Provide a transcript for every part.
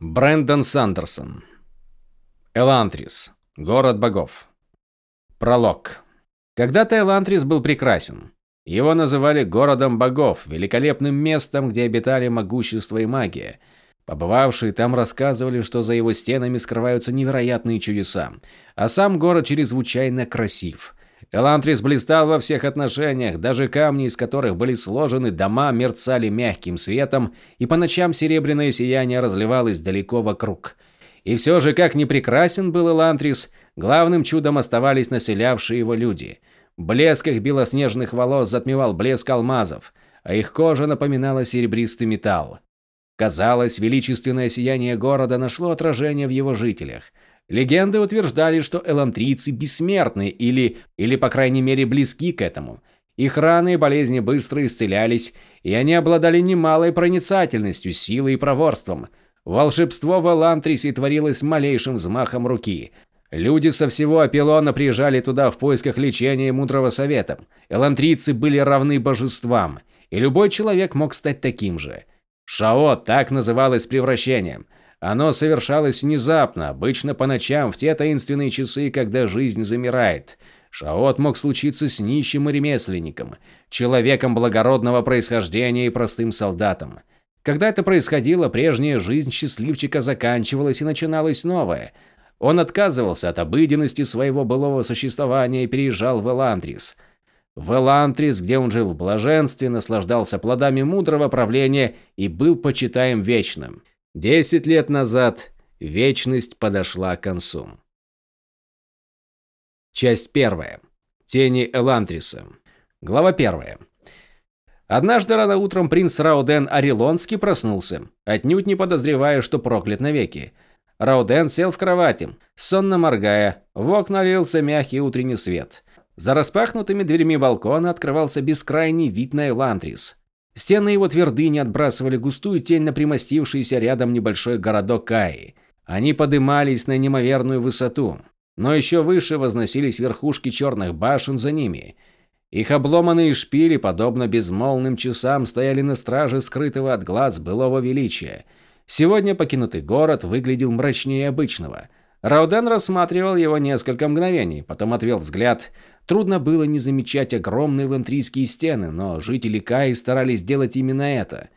Брэндон Сандерсон. Элантрис. Город богов. Пролог. Когда-то Элантрис был прекрасен. Его называли городом богов, великолепным местом, где обитали могущество и магия. Побывавшие там рассказывали, что за его стенами скрываются невероятные чудеса, а сам город чрезвычайно красив. Элантрис блистал во всех отношениях, даже камни, из которых были сложены дома, мерцали мягким светом, и по ночам серебряное сияние разливалось далеко вокруг. И все же, как ни прекрасен был Элантрис, главным чудом оставались населявшие его люди. Блеск их белоснежных волос затмевал блеск алмазов, а их кожа напоминала серебристый металл. Казалось, величественное сияние города нашло отражение в его жителях – Легенды утверждали, что элантрийцы бессмертны или, или по крайней мере, близки к этому. Их раны и болезни быстро исцелялись, и они обладали немалой проницательностью, силой и проворством. Волшебство в Элантрисе творилось малейшим взмахом руки. Люди со всего Апеллона приезжали туда в поисках лечения и мудрого совета. Элантрийцы были равны божествам, и любой человек мог стать таким же. Шао так называлось превращением – оно совершалось внезапно, обычно по ночам, в те таинственные часы, когда жизнь замирает. Шаот мог случиться с нищим и ремесленником, человеком благородного происхождения и простым солдатом. Когда это происходило, прежняя жизнь счастливчика заканчивалась и начиналась новая. Он отказывался от обыденности своего былого существования и переезжал в Элантрис. В Элантрис, где он жил в блаженстве, наслаждался плодами мудрого правления и был почитаем вечным. Десять лет назад вечность подошла к концу. Часть первая. Тени Элантриса. Глава первая. Однажды рано утром принц Рауден Арилонский проснулся, отнюдь не подозревая, что проклят навеки. Рауден сел в кровати, сонно моргая, в окна лился мягкий утренний свет. За распахнутыми дверьми балкона открывался бескрайний вид на Элантрис. Стены его твердыни отбрасывали густую тень на примостившийся рядом небольшой городок Каи. Они подымались на неимоверную высоту, но еще выше возносились верхушки черных башен за ними. Их обломанные шпили, подобно безмолвным часам, стояли на страже скрытого от глаз былого величия. Сегодня покинутый город выглядел мрачнее обычного. Рауден рассматривал его несколько мгновений, потом отвел взгляд – Трудно было не замечать огромные лантрийские стены, но жители Каи старались сделать именно это.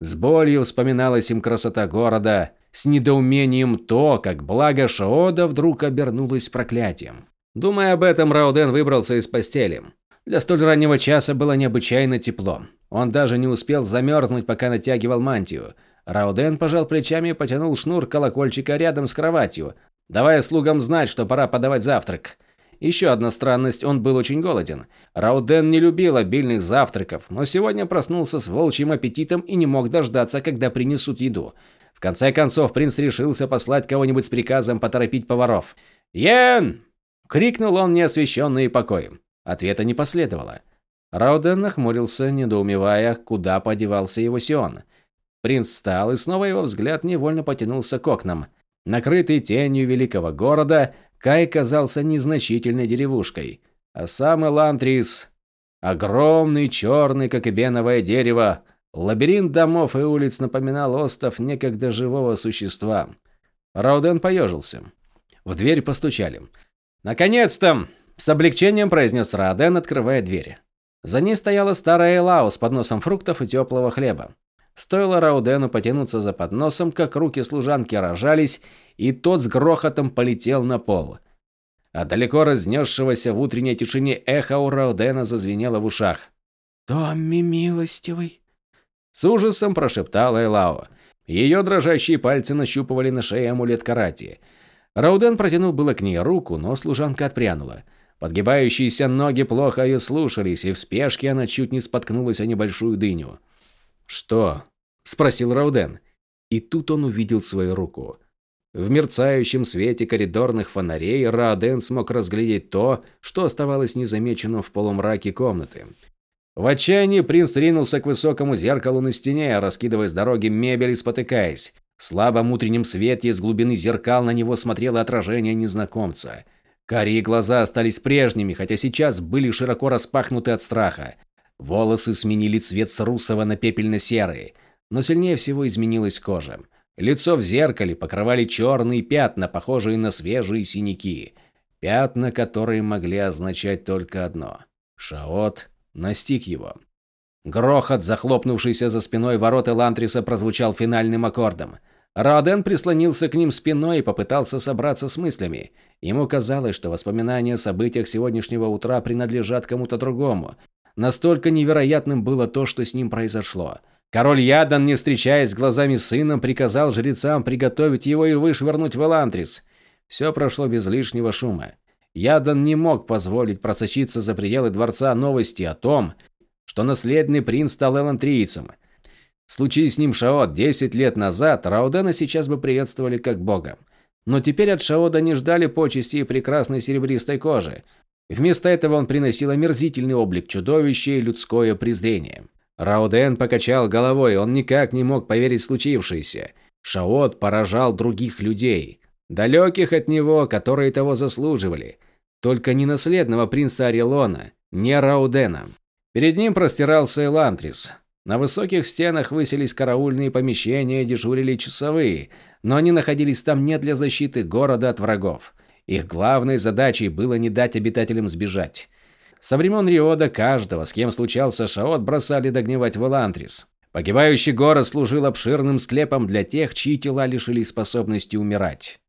С болью вспоминалась им красота города, с недоумением то, как благо Шаода вдруг обернулось проклятием. Думая об этом, Рауден выбрался из постели. Для столь раннего часа было необычайно тепло. Он даже не успел замерзнуть, пока натягивал мантию. Рауден пожал плечами и потянул шнур колокольчика рядом с кроватью, давая слугам знать, что пора подавать завтрак. Еще одна странность, он был очень голоден. Рауден не любил обильных завтраков, но сегодня проснулся с волчьим аппетитом и не мог дождаться, когда принесут еду. В конце концов, принц решился послать кого-нибудь с приказом поторопить поваров. «Йен!» – крикнул он неосвещенные покои. Ответа не последовало. Рауден нахмурился, недоумевая, куда подевался его Сион. Принц встал, и снова его взгляд невольно потянулся к окнам. Накрытый тенью великого города, Кай казался незначительной деревушкой, а сам Элантрис – огромный, черный, как и беновое дерево. Лабиринт домов и улиц напоминал остов некогда живого существа. Рауден поежился. В дверь постучали. «Наконец-то!» – с облегчением произнес Рауден, открывая дверь. За ней стояла старая Элау с подносом фруктов и теплого хлеба. Стоило Раудену потянуться за подносом, как руки служанки рожались, и тот с грохотом полетел на пол. А далеко разнесшегося в утренней тишине эхо у Раудена зазвенело в ушах. «Томми милостивый!» С ужасом прошептала Элао. Ее дрожащие пальцы нащупывали на шее амулет карати. Рауден протянул было к ней руку, но служанка отпрянула. Подгибающиеся ноги плохо ее слушались, и в спешке она чуть не споткнулась о небольшую дыню. «Что?» – спросил Рауден. И тут он увидел свою руку. В мерцающем свете коридорных фонарей Рааден смог разглядеть то, что оставалось незамеченным в полумраке комнаты. В отчаянии принц ринулся к высокому зеркалу на стене, раскидывая с дороги мебель и спотыкаясь. В слабом утреннем свете из глубины зеркал на него смотрело отражение незнакомца. Карие глаза остались прежними, хотя сейчас были широко распахнуты от страха. Волосы сменили цвет с русого на пепельно-серый, но сильнее всего изменилась кожа. Лицо в зеркале покрывали черные пятна, похожие на свежие синяки. Пятна, которые могли означать только одно. Шаот настиг его. Грохот, захлопнувшийся за спиной ворот Элантриса, прозвучал финальным аккордом. Раоден прислонился к ним спиной и попытался собраться с мыслями. Ему казалось, что воспоминания о событиях сегодняшнего утра принадлежат кому-то другому. Настолько невероятным было то, что с ним произошло. Король Ядан, не встречаясь с глазами с сыном, приказал жрецам приготовить его и вышвырнуть в Элантрис. Все прошло без лишнего шума. Ядан не мог позволить просочиться за пределы дворца новости о том, что наследный принц стал элантрийцем. Случись с ним Шаод 10 лет назад, Раудена сейчас бы приветствовали как бога. Но теперь от Шаода не ждали почести и прекрасной серебристой кожи. Вместо этого он приносил омерзительный облик чудовища и людское презрение. Рауден покачал головой, он никак не мог поверить в случившееся. Шаот поражал других людей, далеких от него, которые того заслуживали. Только не наследного принца Орелона, не Раудена. Перед ним простирался Элантрис. На высоких стенах высились караульные помещения, дежурили часовые, но они находились там не для защиты города от врагов. Их главной задачей было не дать обитателям сбежать. Со времен Риода каждого, с кем случался шаот, бросали догнивать в Элантрис. Погибающий город служил обширным склепом для тех, чьи тела лишились способности умирать.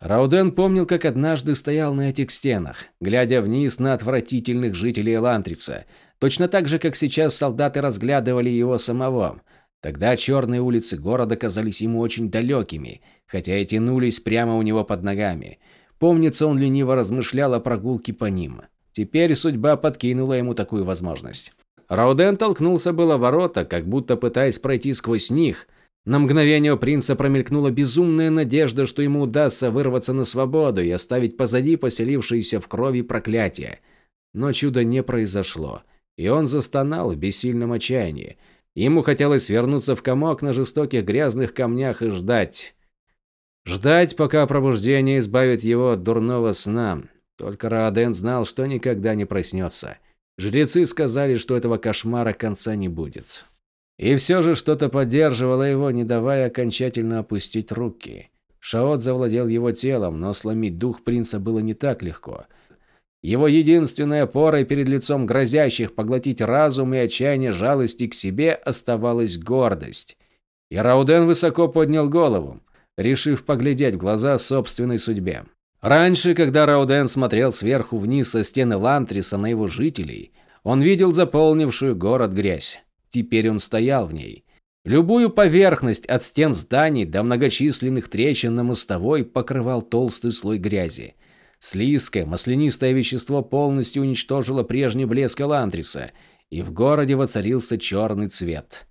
Рауден помнил, как однажды стоял на этих стенах, глядя вниз на отвратительных жителей Элантриса, точно так же, как сейчас солдаты разглядывали его самого. Тогда черные улицы города казались ему очень далекими, хотя и тянулись прямо у него под ногами. Помнится, он лениво размышлял о прогулке по ним. Теперь судьба подкинула ему такую возможность. Рауден толкнулся было ворота, как будто пытаясь пройти сквозь них. На мгновение у принца промелькнула безумная надежда, что ему удастся вырваться на свободу и оставить позади поселившиеся в крови проклятия. Но чуда не произошло, и он застонал в бессильном отчаянии. Ему хотелось свернуться в комок на жестоких грязных камнях и ждать. Ждать, пока пробуждение избавит его от дурного сна, только Рааден знал, что никогда не проснется. Жрецы сказали, что этого кошмара конца не будет. И все же что-то поддерживало его, не давая окончательно опустить руки. Шаот завладел его телом, но сломить дух принца было не так легко. Его единственной опорой перед лицом грозящих поглотить разум и отчаяние жалости к себе оставалась гордость. И Рауден высоко поднял голову, решив поглядеть в глаза собственной судьбе. Раньше, когда Рауден смотрел сверху вниз со стены Лантриса на его жителей, он видел заполнившую город грязь. Теперь он стоял в ней. Любую поверхность от стен зданий до многочисленных трещин на мостовой покрывал толстый слой грязи. Слизкое, маслянистое вещество полностью уничтожило прежний блеск Элантриса, и в городе воцарился черный цвет.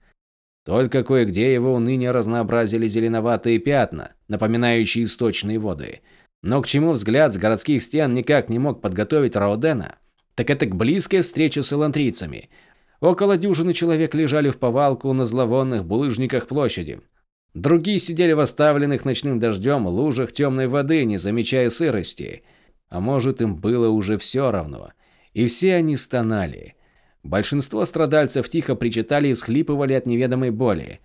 Только кое-где его уныние разнообразили зеленоватые пятна, напоминающие источные воды – но к чему взгляд с городских стен никак не мог подготовить Раудена, так это к близкой встрече с элантрийцами. Около дюжины человек лежали в повалку на зловонных булыжниках площади. Другие сидели в оставленных ночным дождем лужах темной воды, не замечая сырости. А может, им было уже все равно. И все они стонали. Большинство страдальцев тихо причитали и всхлипывали от неведомой боли.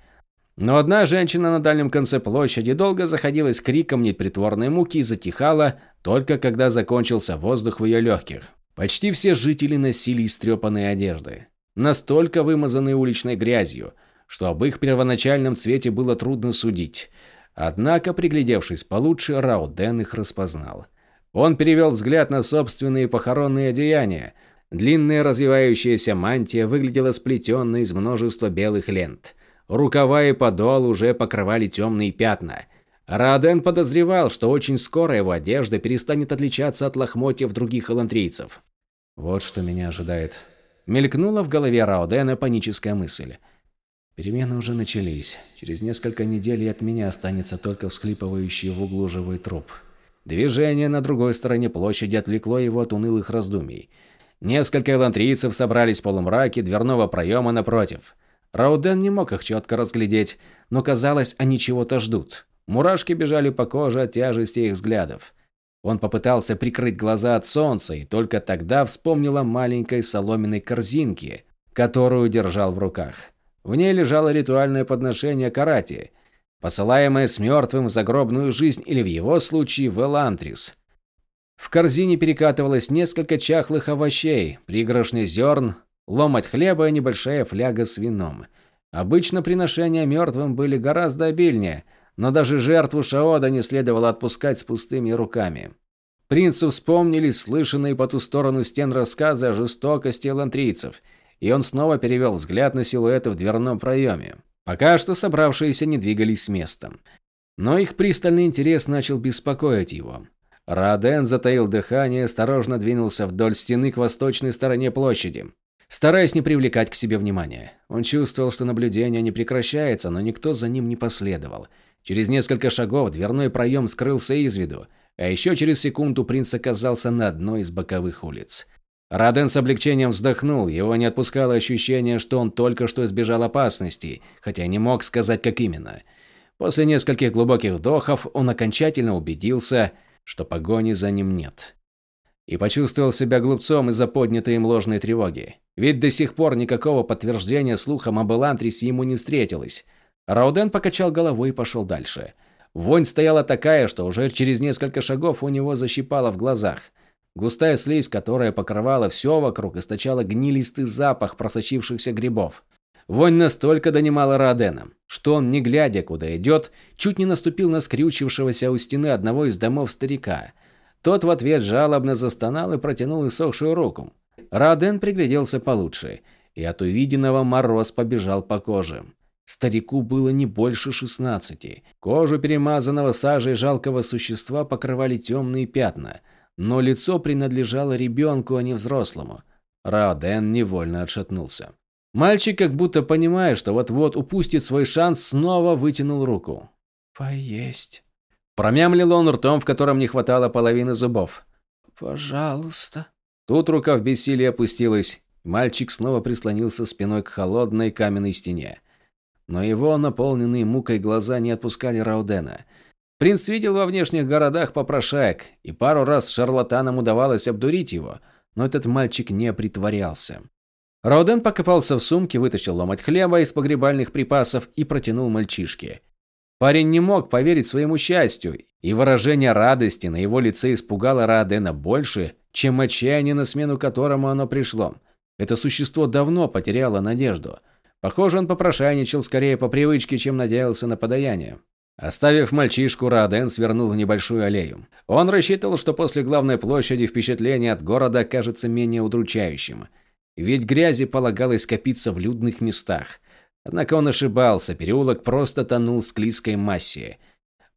Но одна женщина на дальнем конце площади долго заходилась криком непритворной муки и затихала, только когда закончился воздух в ее легких. Почти все жители носили истрепанные одежды, настолько вымазанные уличной грязью, что об их первоначальном цвете было трудно судить. Однако, приглядевшись получше, Рауден их распознал. Он перевел взгляд на собственные похоронные одеяния. Длинная развивающаяся мантия выглядела сплетенной из множества белых лент – Рукава и подол уже покрывали темные пятна. Раден подозревал, что очень скоро его одежда перестанет отличаться от лохмотьев других элантрийцев. Вот что меня ожидает. Мелькнула в голове Раудена паническая мысль. Перемены уже начались. Через несколько недель от меня останется только всхлипывающий в углу живой труп. Движение на другой стороне площади отвлекло его от унылых раздумий. Несколько элантрийцев собрались в полумраке дверного проема напротив – Рауден не мог их четко разглядеть, но казалось, они чего-то ждут. Мурашки бежали по коже от тяжести их взглядов. Он попытался прикрыть глаза от солнца и только тогда вспомнил о маленькой соломенной корзинке, которую держал в руках. В ней лежало ритуальное подношение карати. посылаемое с мертвым в загробную жизнь или в его случае в Элантрис. В корзине перекатывалось несколько чахлых овощей, пригоршня зерн, ломоть хлеба и небольшая фляга с вином. Обычно приношения мертвым были гораздо обильнее, но даже жертву Шаода не следовало отпускать с пустыми руками. Принцу вспомнились слышанные по ту сторону стен рассказы о жестокости элантрийцев, и он снова перевел взгляд на силуэты в дверном проеме. Пока что собравшиеся не двигались с места. Но их пристальный интерес начал беспокоить его. Раден затаил дыхание осторожно двинулся вдоль стены к восточной стороне площади, стараясь не привлекать к себе внимания. Он чувствовал, что наблюдение не прекращается, но никто за ним не последовал. Через несколько шагов дверной проем скрылся из виду, а еще через секунду принц оказался на одной из боковых улиц. Раден с облегчением вздохнул, его не отпускало ощущение, что он только что избежал опасности, хотя не мог сказать, как именно. После нескольких глубоких вдохов он окончательно убедился, что погони за ним нет. И почувствовал себя глупцом из-за поднятой им ложной тревоги. Ведь до сих пор никакого подтверждения слухам об Элантрисе ему не встретилось. Рауден покачал головой и пошел дальше. Вонь стояла такая, что уже через несколько шагов у него защипало в глазах. Густая слизь, которая покрывала все вокруг, источала гнилистый запах просочившихся грибов. Вонь настолько донимала Родена, что он, не глядя, куда идет, чуть не наступил на скрючившегося у стены одного из домов старика. Тот в ответ жалобно застонал и протянул иссохшую руку. Роден пригляделся получше, и от увиденного мороз побежал по коже. Старику было не больше шестнадцати. Кожу перемазанного сажей жалкого существа покрывали темные пятна, но лицо принадлежало ребенку, а не взрослому. Раоден невольно отшатнулся. Мальчик, как будто понимая, что вот-вот упустит свой шанс, снова вытянул руку. «Поесть». Промямлил он ртом, в котором не хватало половины зубов. «Пожалуйста». Тут рука в бессилии опустилась. Мальчик снова прислонился спиной к холодной каменной стене но его наполненные мукой глаза не отпускали Раудена. Принц видел во внешних городах попрошаек, и пару раз шарлатанам удавалось обдурить его, но этот мальчик не притворялся. Рауден покопался в сумке, вытащил ломоть хлеба из погребальных припасов и протянул мальчишке. Парень не мог поверить своему счастью, и выражение радости на его лице испугало Раудена больше, чем отчаяние, на смену которому оно пришло. Это существо давно потеряло надежду – Похоже, он попрошайничал скорее по привычке, чем надеялся на подаяние. Оставив мальчишку, Рааден свернул в небольшую аллею. Он рассчитывал, что после главной площади впечатление от города окажется менее удручающим. Ведь грязи полагалось скопиться в людных местах. Однако он ошибался, переулок просто тонул в склизкой массе.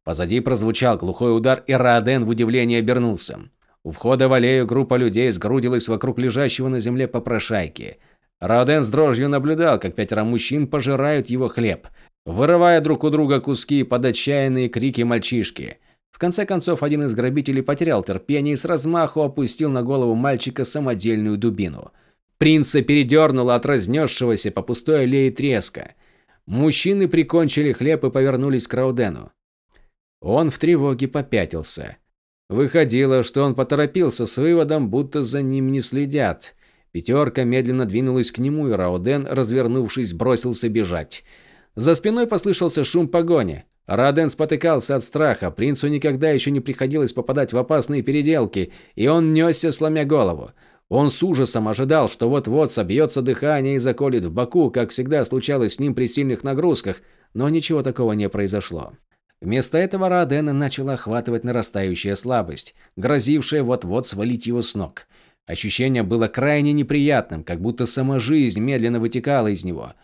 Позади прозвучал глухой удар, и Рааден в удивлении обернулся. У входа в аллею группа людей сгрудилась вокруг лежащего на земле попрошайки – Рауден с дрожью наблюдал, как пятеро мужчин пожирают его хлеб, вырывая друг у друга куски под отчаянные крики мальчишки. В конце концов, один из грабителей потерял терпение и с размаху опустил на голову мальчика самодельную дубину. Принца передернуло от разнесшегося по пустой аллее треска. Мужчины прикончили хлеб и повернулись к Раудену. Он в тревоге попятился. Выходило, что он поторопился с выводом, будто за ним не следят – Пятерка медленно двинулась к нему, и Рауден, развернувшись, бросился бежать. За спиной послышался шум погони. Рауден спотыкался от страха, принцу никогда еще не приходилось попадать в опасные переделки, и он несся, сломя голову. Он с ужасом ожидал, что вот-вот собьется дыхание и заколет в боку, как всегда случалось с ним при сильных нагрузках, но ничего такого не произошло. Вместо этого Раадена начала охватывать нарастающая слабость, грозившая вот-вот свалить его с ног. Ощущение было крайне неприятным, как будто сама жизнь медленно вытекала из него.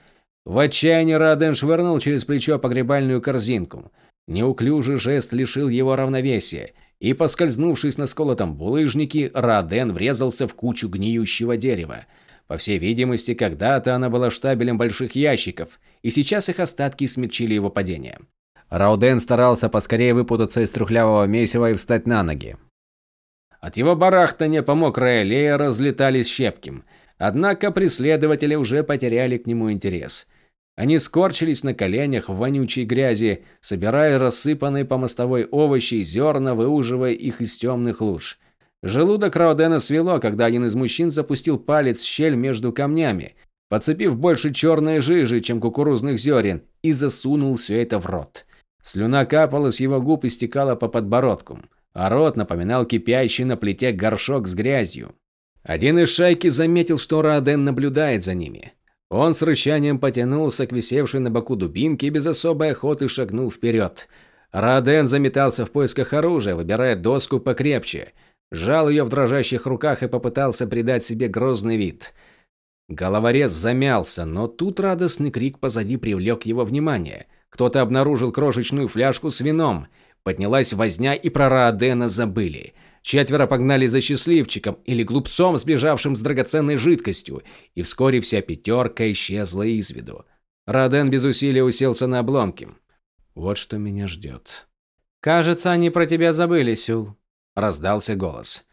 В отчаянии Раден швырнул через плечо погребальную корзинку. Неуклюжий жест лишил его равновесия, и, поскользнувшись на сколотом булыжнике, Раден врезался в кучу гниющего дерева. По всей видимости, когда-то она была штабелем больших ящиков, и сейчас их остатки смягчили его падение. Рауден старался поскорее выпутаться из трухлявого месива и встать на ноги. От его барахтания по мокрой аллее разлетались щепки. Однако преследователи уже потеряли к нему интерес. Они скорчились на коленях в вонючей грязи, собирая рассыпанные по мостовой овощи и зерна, выуживая их из темных луж. Желудок Раудена свело, когда один из мужчин запустил палец в щель между камнями, подцепив больше черной жижи, чем кукурузных зерен, и засунул все это в рот. Слюна капала с его губ и стекала по подбородку, а рот напоминал кипящий на плите горшок с грязью. Один из шайки заметил, что Раоден наблюдает за ними. Он с рычанием потянулся к висевшей на боку дубинке и без особой охоты шагнул вперед. Раоден заметался в поисках оружия, выбирая доску покрепче. Жал ее в дрожащих руках и попытался придать себе грозный вид. Головорез замялся, но тут радостный крик позади привлек его внимание. Кто-то обнаружил крошечную фляжку с вином. Поднялась возня и про Раодена забыли. Четверо погнали за счастливчиком или глупцом, сбежавшим с драгоценной жидкостью, и вскоре вся пятерка исчезла из виду. Раден без усилия уселся на обломки. Вот что меня ждет. «Кажется, они про тебя забыли, Сюл», – раздался голос.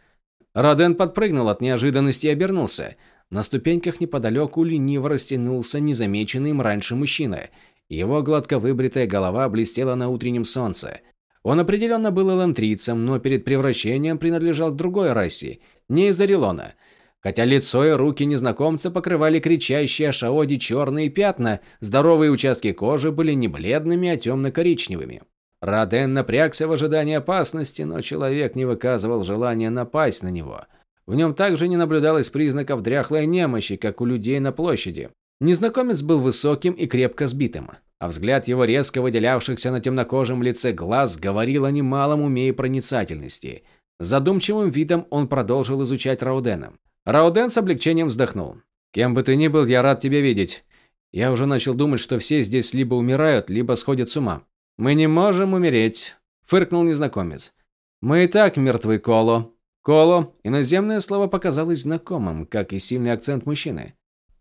Раден подпрыгнул от неожиданности и обернулся. На ступеньках неподалеку лениво растянулся незамеченный им раньше мужчина. Его гладко выбритая голова блестела на утреннем солнце. Он определенно был элантрийцем, но перед превращением принадлежал другой расе, не из Орелона. Хотя лицо и руки незнакомца покрывали кричащие о Шаоде черные пятна, здоровые участки кожи были не бледными, а темно-коричневыми. Раден напрягся в ожидании опасности, но человек не выказывал желания напасть на него. В нем также не наблюдалось признаков дряхлой немощи, как у людей на площади. Незнакомец был высоким и крепко сбитым а взгляд его резко выделявшихся на темнокожем лице глаз говорил о немалом уме и проницательности. Задумчивым видом он продолжил изучать Раудена. Рауден с облегчением вздохнул. «Кем бы ты ни был, я рад тебя видеть. Я уже начал думать, что все здесь либо умирают, либо сходят с ума». «Мы не можем умереть», – фыркнул незнакомец. «Мы и так мертвы, Коло». «Коло» – иноземное слово показалось знакомым, как и сильный акцент мужчины.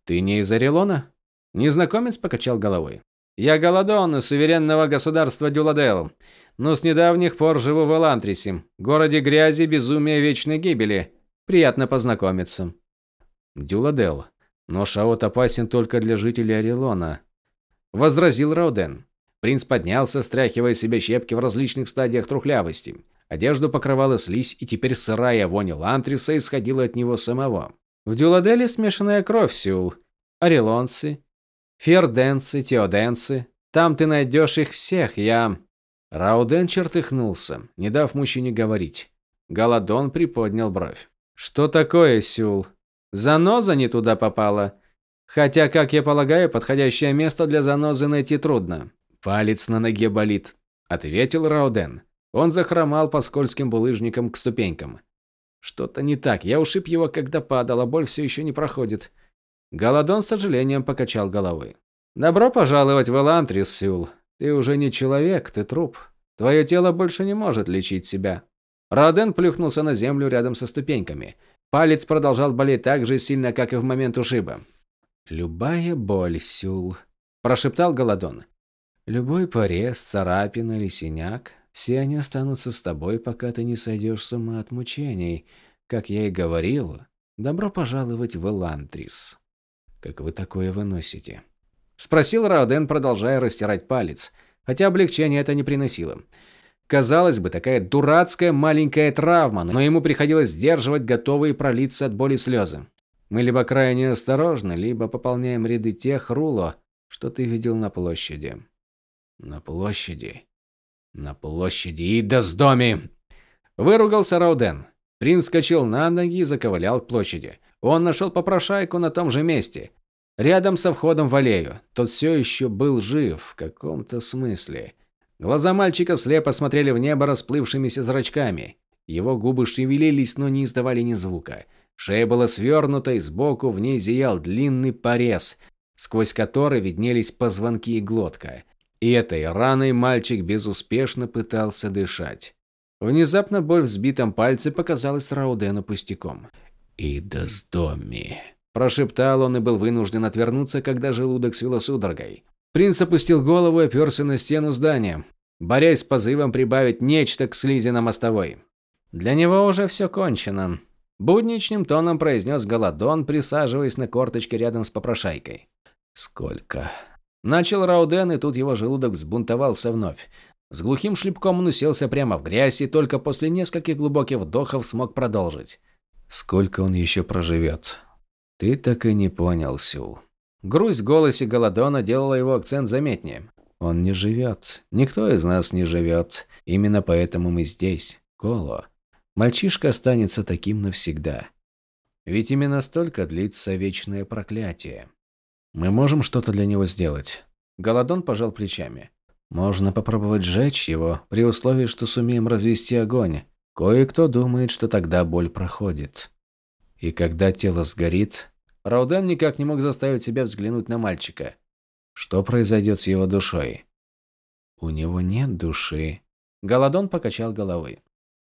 «Ты не из Орелона?» Незнакомец покачал головой. Я Голодон из суверенного государства Дюладел, но с недавних пор живу в Элантрисе, городе грязи, безумия, вечной гибели. Приятно познакомиться. Дюладел. Но Шаот опасен только для жителей Орелона. Возразил Рауден. Принц поднялся, стряхивая себе щепки в различных стадиях трухлявости. Одежду покрывала слизь, и теперь сырая вонь Лантриса исходила от него самого. В Дюладеле смешанная кровь, Сюл. Орелонцы, Ферденцы, теоденцы. Там ты найдешь их всех, я...» Рауден чертыхнулся, не дав мужчине говорить. Голодон приподнял бровь. «Что такое, Сюл? Заноза не туда попала. Хотя, как я полагаю, подходящее место для занозы найти трудно. Палец на ноге болит», – ответил Рауден. Он захромал по скользким булыжникам к ступенькам. «Что-то не так. Я ушиб его, когда падал, а боль все еще не проходит. Голодон с сожалением покачал головой. «Добро пожаловать в Элантрис, Сюл. Ты уже не человек, ты труп. Твое тело больше не может лечить себя». Раден плюхнулся на землю рядом со ступеньками. Палец продолжал болеть так же сильно, как и в момент ушиба. «Любая боль, Сюл», – прошептал Голодон. «Любой порез, царапина или синяк, все они останутся с тобой, пока ты не сойдешь с ума от мучений. Как я и говорил, добро пожаловать в Элантрис». Как вы такое выносите? Спросил Рауден, продолжая растирать палец, хотя облегчения это не приносило. Казалось бы, такая дурацкая маленькая травма, но ему приходилось сдерживать готовые пролиться от боли слезы. Мы либо крайне осторожны, либо пополняем ряды тех, Руло, что ты видел на площади. На площади. На площади и до с доме! Выругался Рауден. Принц скачал на ноги и заковылял к площади. Он нашел попрошайку на том же месте, рядом со входом в аллею. Тот все еще был жив в каком-то смысле. Глаза мальчика слепо смотрели в небо расплывшимися зрачками. Его губы шевелились, но не издавали ни звука. Шея была свернута, и сбоку в ней зиял длинный порез, сквозь который виднелись позвонки и глотка. И этой раной мальчик безуспешно пытался дышать. Внезапно боль в сбитом пальце показалась Раудену пустяком. «Ида с доми», – прошептал он и был вынужден отвернуться, когда желудок свело судорогой. Принц опустил голову и оперся на стену здания, борясь с позывом прибавить нечто к слизи на мостовой. Для него уже все кончено. Будничным тоном произнес Голодон, присаживаясь на корточке рядом с попрошайкой. «Сколько?» Начал Рауден, и тут его желудок взбунтовался вновь. С глухим шлепком он уселся прямо в грязь и только после нескольких глубоких вдохов смог продолжить. Сколько он еще проживет? Ты так и не понял, Сюл. Грусть в голосе Голодона делала его акцент заметнее. Он не живет. Никто из нас не живет. Именно поэтому мы здесь, Коло. Мальчишка останется таким навсегда. Ведь именно столько длится вечное проклятие. Мы можем что-то для него сделать. Голодон пожал плечами. Можно попробовать сжечь его, при условии, что сумеем развести огонь. Кое-кто думает, что тогда боль проходит. И когда тело сгорит... Рауден никак не мог заставить себя взглянуть на мальчика. Что произойдет с его душой? У него нет души. Голодон покачал головой.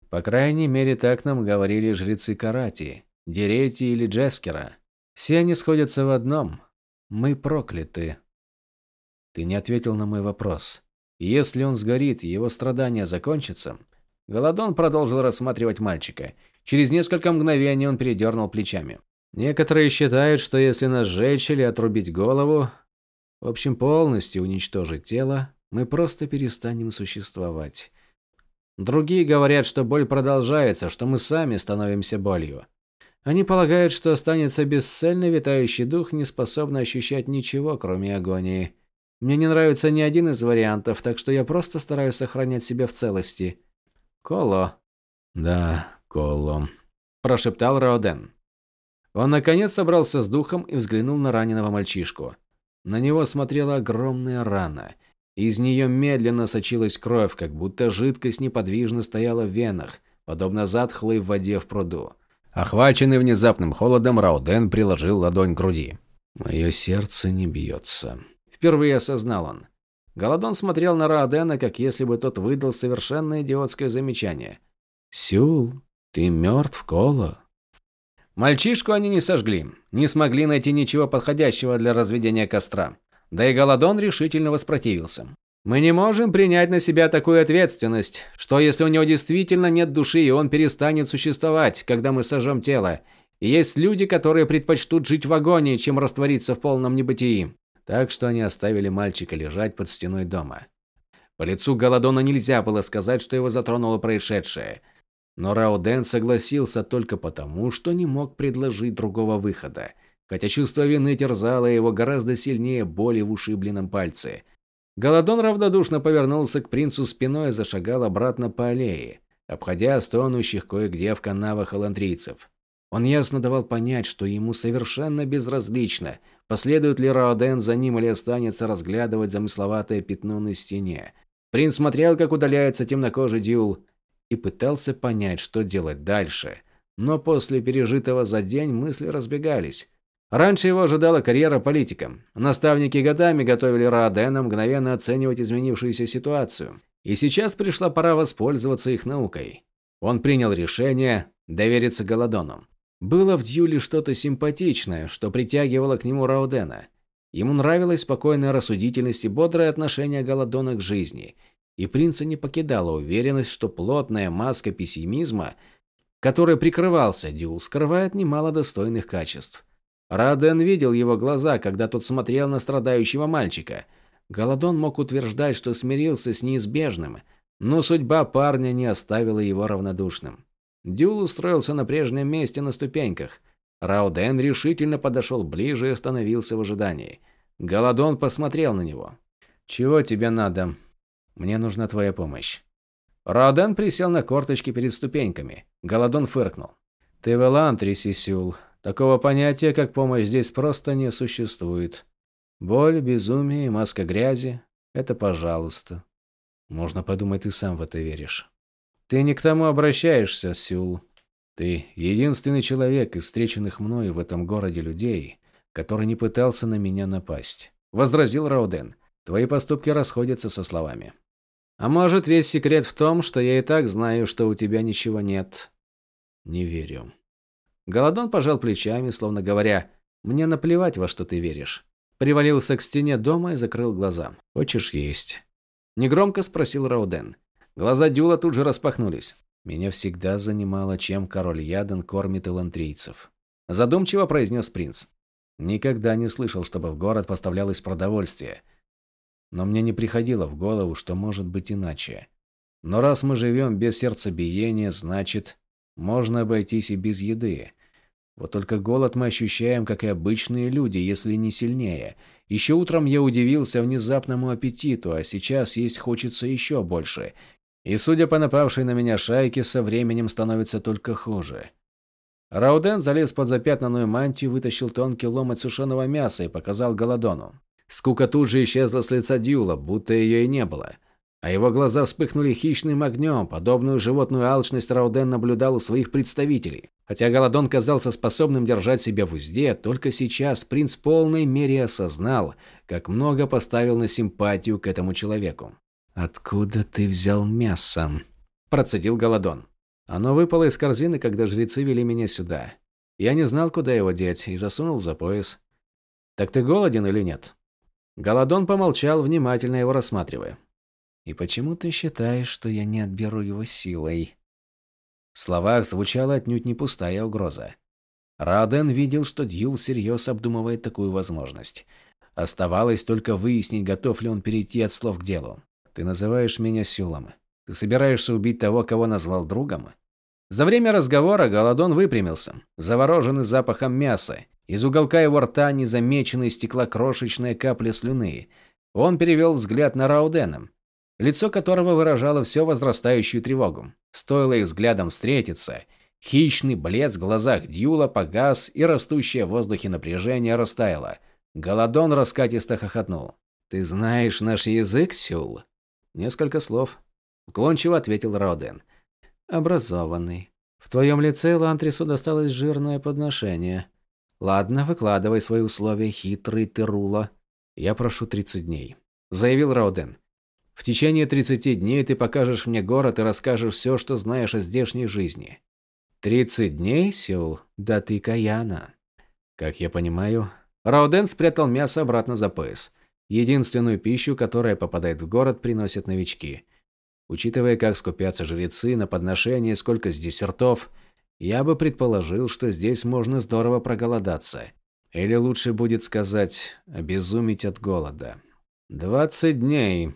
По крайней мере, так нам говорили жрецы Карати, Дерети или Джескера. Все они сходятся в одном. Мы прокляты. Ты не ответил на мой вопрос. Если он сгорит, его страдания закончатся? Голодон продолжил рассматривать мальчика. Через несколько мгновений он передернул плечами. Некоторые считают, что если нас сжечь или отрубить голову, в общем, полностью уничтожить тело, мы просто перестанем существовать. Другие говорят, что боль продолжается, что мы сами становимся болью. Они полагают, что останется бесцельно витающий дух, не способный ощущать ничего, кроме агонии. Мне не нравится ни один из вариантов, так что я просто стараюсь сохранять себя в целости. Коло. Да, Коло. Прошептал Раоден. Он наконец собрался с духом и взглянул на раненого мальчишку. На него смотрела огромная рана – из нее медленно сочилась кровь, как будто жидкость неподвижно стояла в венах, подобно затхлой воде в пруду. Охваченный внезапным холодом, Рауден приложил ладонь к груди. «Мое сердце не бьется». Впервые осознал он. Голодон смотрел на Раудена, как если бы тот выдал совершенно идиотское замечание. «Сюл, ты мертв, Кола?» Мальчишку они не сожгли, не смогли найти ничего подходящего для разведения костра. Да и Голодон решительно воспротивился. Мы не можем принять на себя такую ответственность, что если у него действительно нет души и он перестанет существовать, когда мы сожжем тело. И есть люди, которые предпочтут жить в агонии, чем раствориться в полном небытии. Так что они оставили мальчика лежать под стеной дома. По лицу Голодона нельзя было сказать, что его затронуло происшедшее. Но Рауден согласился только потому, что не мог предложить другого выхода хотя чувство вины терзало его гораздо сильнее боли в ушибленном пальце. Голодон равнодушно повернулся к принцу спиной и зашагал обратно по аллее, обходя стонущих кое-где в канавах аландрийцев. Он ясно давал понять, что ему совершенно безразлично, последует ли Раоден за ним или останется разглядывать замысловатое пятно на стене. Принц смотрел, как удаляется темнокожий Дюл, и пытался понять, что делать дальше. Но после пережитого за день мысли разбегались. Раньше его ожидала карьера политика. Наставники годами готовили Раадена мгновенно оценивать изменившуюся ситуацию. И сейчас пришла пора воспользоваться их наукой. Он принял решение довериться Голодону. Было в Дьюле что-то симпатичное, что притягивало к нему Раудена. Ему нравилась спокойная рассудительность и бодрое отношение Голодона к жизни. И принца не покидала уверенность, что плотная маска пессимизма, которой прикрывался Дюл, скрывает немало достойных качеств. Раден видел его глаза, когда тот смотрел на страдающего мальчика. Голодон мог утверждать, что смирился с неизбежным, но судьба парня не оставила его равнодушным. Дюл устроился на прежнем месте на ступеньках. Рауден решительно подошел ближе и остановился в ожидании. Голодон посмотрел на него. «Чего тебе надо? Мне нужна твоя помощь». Рауден присел на корточки перед ступеньками. Голодон фыркнул. «Ты в Элантрисе, Сюл. Такого понятия, как помощь, здесь просто не существует. Боль, безумие маска грязи – это пожалуйста. Можно подумать, ты сам в это веришь. Ты не к тому обращаешься, Сюл. Ты единственный человек из встреченных мною в этом городе людей, который не пытался на меня напасть. Возразил Рауден. Твои поступки расходятся со словами. А может, весь секрет в том, что я и так знаю, что у тебя ничего нет? Не верю. Голодон пожал плечами, словно говоря, «Мне наплевать, во что ты веришь». Привалился к стене дома и закрыл глаза. «Хочешь есть?» Негромко спросил Рауден. Глаза Дюла тут же распахнулись. «Меня всегда занимало, чем король Яден кормит элантрийцев». Задумчиво произнес принц. «Никогда не слышал, чтобы в город поставлялось продовольствие. Но мне не приходило в голову, что может быть иначе. Но раз мы живем без сердцебиения, значит, можно обойтись и без еды. Вот только голод мы ощущаем, как и обычные люди, если не сильнее. Еще утром я удивился внезапному аппетиту, а сейчас есть хочется еще больше. И судя по напавшей на меня шайке, со временем становится только хуже. Рауден залез под запятнанную мантию, вытащил тонкий ломоть сушеного мяса и показал Голодону. Скука тут же исчезла с лица Дюла, будто ее и не было. А его глаза вспыхнули хищным огнем. Подобную животную алчность Рауден наблюдал у своих представителей. Хотя Голодон казался способным держать себя в узде, только сейчас принц в полной мере осознал, как много поставил на симпатию к этому человеку. «Откуда ты взял мясо?» – процедил Голодон. Оно выпало из корзины, когда жрецы вели меня сюда. Я не знал, куда его деть, и засунул за пояс. «Так ты голоден или нет?» Голодон помолчал, внимательно его рассматривая. «И почему ты считаешь, что я не отберу его силой?» В словах звучала отнюдь не пустая угроза. Раден видел, что Дьюл всерьез обдумывает такую возможность. Оставалось только выяснить, готов ли он перейти от слов к делу. «Ты называешь меня Сюлом. Ты собираешься убить того, кого назвал другом?» За время разговора Голодон выпрямился, завороженный запахом мяса. Из уголка его рта незамеченно истекла крошечная капля слюны. Он перевел взгляд на Раудена лицо которого выражало все возрастающую тревогу. Стоило их взглядом встретиться, хищный блеск в глазах Дьюла погас, и растущее в воздухе напряжение растаяло. Голодон раскатисто хохотнул. «Ты знаешь наш язык, Сюл?» «Несколько слов», – уклончиво ответил Роден. «Образованный. В твоем лице Лантрису досталось жирное подношение. Ладно, выкладывай свои условия, хитрый ты Рула. Я прошу 30 дней», – заявил Роден. В течение 30 дней ты покажешь мне город и расскажешь все, что знаешь о здешней жизни. 30 дней, Сеул? Да ты Каяна. Как я понимаю, Рауден спрятал мясо обратно за пояс. Единственную пищу, которая попадает в город, приносят новички. Учитывая, как скупятся жрецы на подношение, сколько здесь ртов, я бы предположил, что здесь можно здорово проголодаться. Или лучше будет сказать, обезуметь от голода. «Двадцать дней»,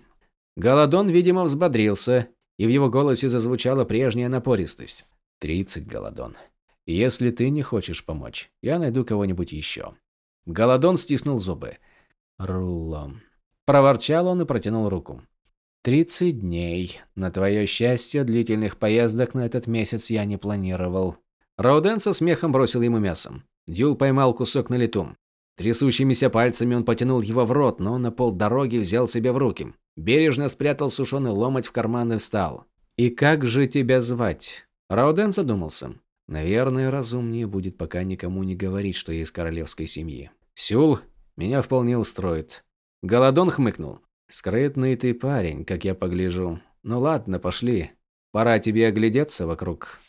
Голодон, видимо, взбодрился, и в его голосе зазвучала прежняя напористость. «Тридцать, Голодон. Если ты не хочешь помочь, я найду кого-нибудь еще». Голодон стиснул зубы. «Руллом». Проворчал он и протянул руку. «Тридцать дней. На твое счастье, длительных поездок на этот месяц я не планировал». Рауден со смехом бросил ему мясом. Дюл поймал кусок на лету. Трясущимися пальцами он потянул его в рот, но на полдороги взял себя в руки. Бережно спрятал сушеный ломоть в карман и встал. «И как же тебя звать?» Рауден задумался. «Наверное, разумнее будет пока никому не говорить, что я из королевской семьи. Сюл меня вполне устроит». Голодон хмыкнул. «Скрытный ты парень, как я погляжу. Ну ладно, пошли. Пора тебе оглядеться вокруг».